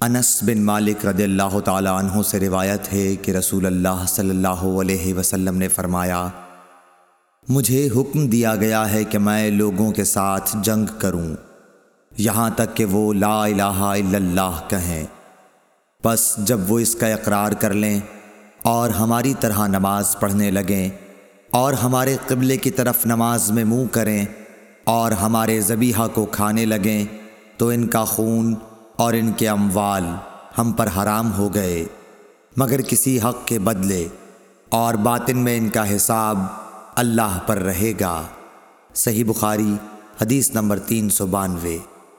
انس بن مالک رضی اللہ تعالیٰ عنہ سے روایت ہے کہ رسول اللہ صلی اللہ علیہ وسلم نے فرمایا، مجھے حکم دیا گیا ہے کہ میں لوگوں کے ساتھ جنگ کروں۔ یہاں تک کہ وہ لا الہ الا اللہ کہیں۔ بس جب وہ اس کا اقرار کر لیں اور ہماری طرح نماز پڑھنے لگیں اور ہمارے قبلے کی طرف نماز میں منہ کریں اور ہمارے ذبیحہ کو کھانے لگیں تو ان کا خون اور ان کے اموال ہم پر حرام ہو گئے، مگر کسی حق کے بدلے اور باطن میں ان کا حساب اللہ پر رہے گا۔ صحیح بخاری، حدیث نمبر تین سو بانوے۔